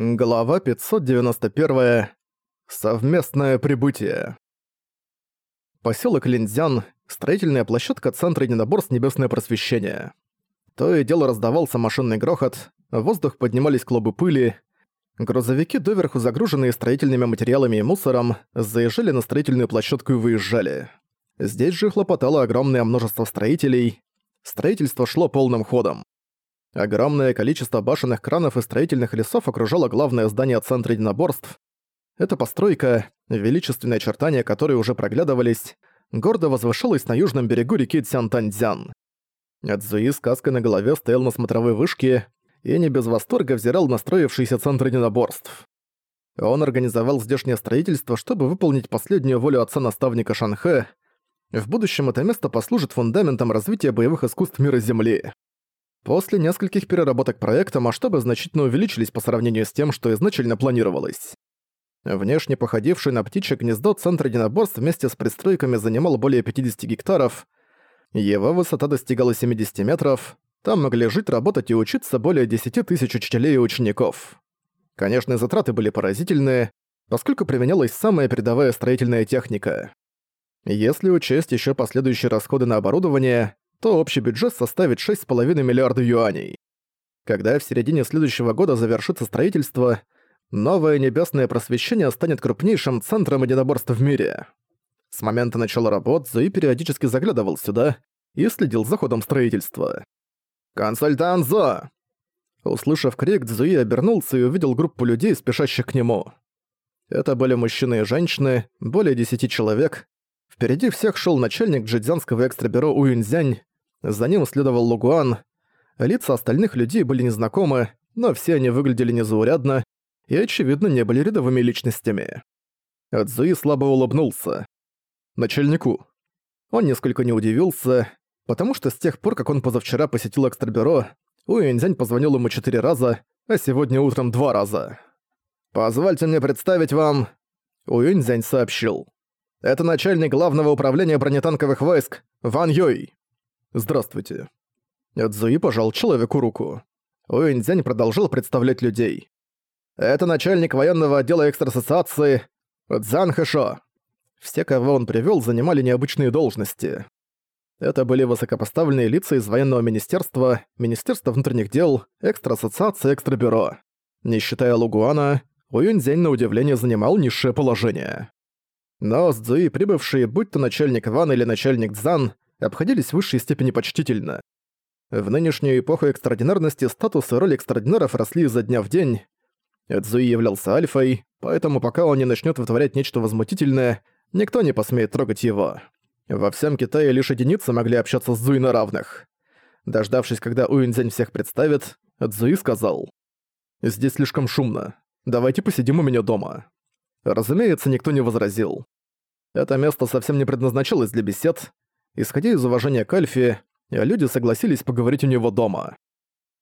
Глава 591. Совместное прибытие. Посёлок Линзян – строительная площадка Центра единоборств Небесное Просвещение. То и дело раздавался машинный грохот, в воздух поднимались клубы пыли, грузовики, доверху загруженные строительными материалами и мусором, заезжали на строительную площадку и выезжали. Здесь же хлопотало огромное множество строителей. Строительство шло полным ходом. Огромное количество башенных кранов и строительных лесов окружало главное здание Центра единоборств. Эта постройка, величественные очертания которой уже проглядывались, гордо возвышалась на южном берегу реки Цянтаньцзян. Цзуи с каской на голове стоял на смотровой вышке и не без восторга взирал на строившийся Центр единоборств. Он организовал здешнее строительство, чтобы выполнить последнюю волю отца-наставника Шанхэ. В будущем это место послужит фундаментом развития боевых искусств мира Земли. После нескольких переработок проекта масштабы значительно увеличились по сравнению с тем, что изначально планировалось. Внешне походивший на птичье гнездо центр единоборств вместе с пристройками занимал более 50 гектаров. Его высота достигала 70 метров. Там могли жить, работать и учиться более 10 тысяч учителей и учеников. Конечно, затраты были поразительные, поскольку применялась самая передовая строительная техника. Если учесть еще последующие расходы на оборудование, то общий бюджет составит 6,5 миллиарда юаней. Когда в середине следующего года завершится строительство, новое небесное просвещение станет крупнейшим центром единоборств в мире. С момента начала работ Зуи периодически заглядывал сюда и следил за ходом строительства. «Консультант Зо!» Услышав крик, Цзуи обернулся и увидел группу людей, спешащих к нему. Это были мужчины и женщины, более десяти человек. Впереди всех шел начальник джидзянского экстрабюро Уюньцзянь, за ним следовал Лугуан. Лица остальных людей были незнакомы, но все они выглядели незаурядно и, очевидно, не были рядовыми личностями. Адзуи слабо улыбнулся. «Начальнику». Он несколько не удивился, потому что с тех пор, как он позавчера посетил экстрабюро, Уэнзянь позвонил ему четыре раза, а сегодня утром два раза. «Позвольте мне представить вам...» Уэнзянь сообщил. «Это начальник главного управления бронетанковых войск Ван Юй». «Здравствуйте». Эдзуи пожал человеку руку. Уэнзянь продолжил представлять людей. «Это начальник военного отдела экстрасоциации Цзан Хэшо». Все, кого он привёл, занимали необычные должности. Это были высокопоставленные лица из военного министерства, Министерства внутренних дел, экстрасоциации, экстрабюро. Не считая Лугуана, Уюньцзянь на удивление занимал низшее положение. Но с Цзуи прибывшие, будь то начальник Ван или начальник Цзан, обходились в высшей степени почтительно. В нынешнюю эпоху экстраординарности статус и роль экстраординаров росли изо дня в день. Эдзуи являлся альфой, поэтому пока он не начнет вытворять нечто возмутительное, никто не посмеет трогать его. Во всем Китае лишь единицы могли общаться с Зуи на равных. Дождавшись, когда Уинзянь всех представит, Цзуи сказал, «Здесь слишком шумно. Давайте посидим у меня дома». Разумеется, никто не возразил. Это место совсем не предназначалось для бесед, Исходя из уважения к Альфе, люди согласились поговорить у него дома.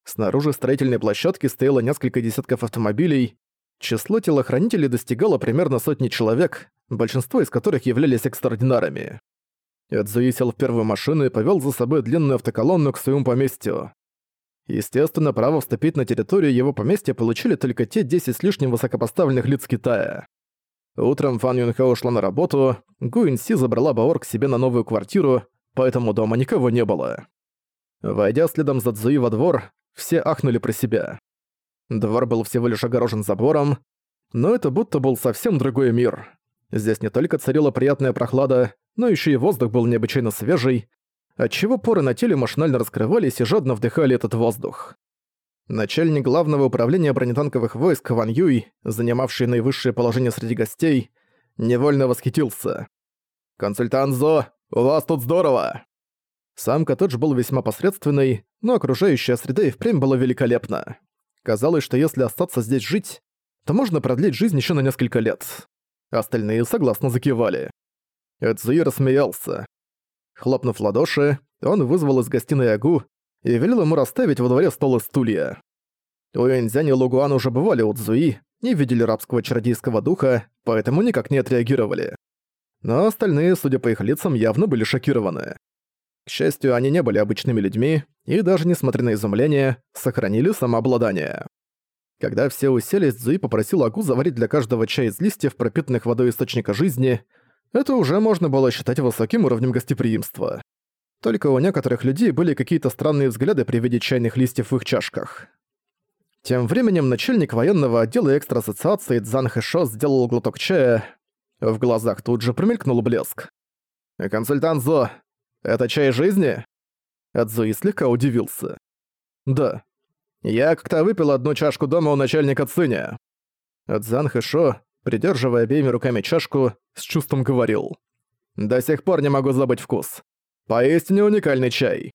Снаружи строительной площадки стояло несколько десятков автомобилей. Число телохранителей достигало примерно сотни человек, большинство из которых являлись экстраординарами. Эдзуи сел в первую машину и повёл за собой длинную автоколонну к своему поместью. Естественно, право вступить на территорию его поместья получили только те 10 с лишним высокопоставленных лиц Китая. Утром Фан Юнхэ ушла на работу, Гуин Си забрала Баор к себе на новую квартиру, поэтому дома никого не было. Войдя следом за Цзуи во двор, все ахнули про себя. Двор был всего лишь огорожен забором, но это будто был совсем другой мир. Здесь не только царила приятная прохлада, но еще и воздух был необычайно свежий, отчего поры на теле машинально раскрывались и жадно вдыхали этот воздух. Начальник главного управления бронетанковых войск Ван Юй, занимавший наивысшее положение среди гостей, невольно восхитился. «Консультант Зо, у вас тут здорово!» Сам коттедж был весьма посредственный, но окружающая среда и впрямь была великолепна. Казалось, что если остаться здесь жить, то можно продлить жизнь еще на несколько лет. Остальные согласно закивали. Эцуи рассмеялся. Хлопнув ладоши, он вызвал из гостиной Агу и велел ему расставить во дворе стол и стулья. Уэнзянь и Лугуан уже бывали у Цзуи, не видели рабского чародейского духа, поэтому никак не отреагировали. Но остальные, судя по их лицам, явно были шокированы. К счастью, они не были обычными людьми и даже несмотря на изумление, сохранили самообладание. Когда все уселись, Цзуи попросил Агу заварить для каждого чай из листьев, пропитанных водой источника жизни. Это уже можно было считать высоким уровнем гостеприимства. Только у некоторых людей были какие-то странные взгляды при виде чайных листьев в их чашках. Тем временем начальник военного отдела экстра-ассоциации Цзан Хэшо сделал глоток чая. В глазах тут же промелькнул блеск. «Консультант Зо, это чай жизни?» Адзуи слегка удивился. «Да. Я как-то выпил одну чашку дома у начальника Циня». Цзан Хэшо, придерживая обеими руками чашку, с чувством говорил. «До сих пор не могу забыть вкус. Поистине уникальный чай».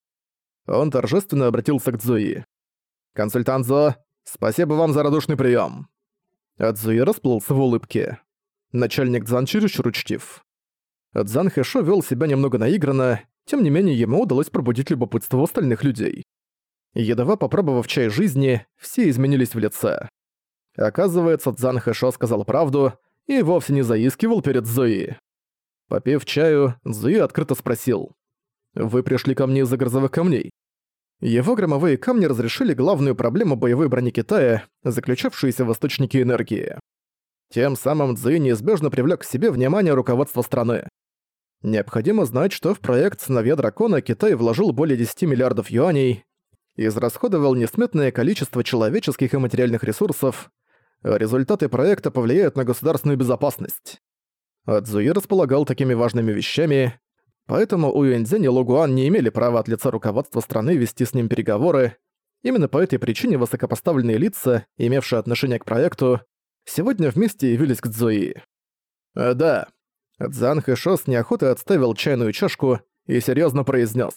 Он торжественно обратился к Цзуи. «Консультант Зо, спасибо вам за радушный прием. Цзуи расплылся в улыбке. Начальник Цзан чересчур учтив. Цзан Хэшо вел себя немного наигранно, тем не менее ему удалось пробудить любопытство остальных людей. Едва попробовав чай жизни, все изменились в лице. Оказывается, Цзан Хэшо сказал правду и вовсе не заискивал перед Зои. Попив чаю, Зои открыто спросил. «Вы пришли ко мне из-за грозовых камней?» Его громовые камни разрешили главную проблему боевой брони Китая, заключавшуюся в источнике энергии. Тем самым Цзуи неизбежно привлек к себе внимание руководства страны. Необходимо знать, что в проект «Сыновья дракона» Китай вложил более 10 миллиардов юаней, израсходовал несметное количество человеческих и материальных ресурсов, результаты проекта повлияют на государственную безопасность. Цзуи располагал такими важными вещами, поэтому у Юэньцзинь и Лугуан не имели права от лица руководства страны вести с ним переговоры. Именно по этой причине высокопоставленные лица, имевшие отношение к проекту, сегодня вместе явились к Цзуи. «Э, «Да». Цзан Хэшо с неохотой отставил чайную чашку и серьезно произнес: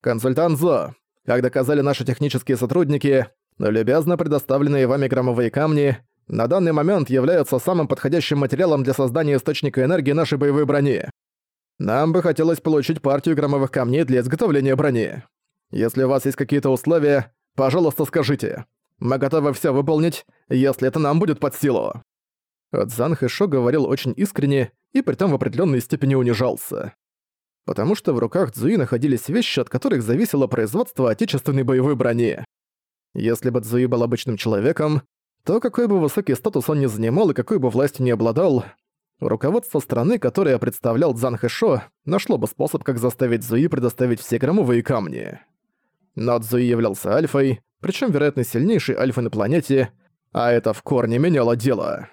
«Консультант Зо, как доказали наши технические сотрудники, любезно предоставленные вами громовые камни на данный момент являются самым подходящим материалом для создания источника энергии нашей боевой брони. Нам бы хотелось получить партию громовых камней для изготовления брони. Если у вас есть какие-то условия, пожалуйста, скажите. Мы готовы все выполнить, если это нам будет под силу». Цзан Хэшо говорил очень искренне и притом в определенной степени унижался. Потому что в руках Цзуи находились вещи, от которых зависело производство отечественной боевой брони. Если бы Цзуи был обычным человеком, то какой бы высокий статус он ни занимал и какой бы властью не обладал, руководство страны, которое представлял Цзан Хэшо, нашло бы способ, как заставить Цзуи предоставить все громовые камни. Но Цзуи являлся альфой, причем вероятно сильнейший альфа на планете, а это в корне меняло дело.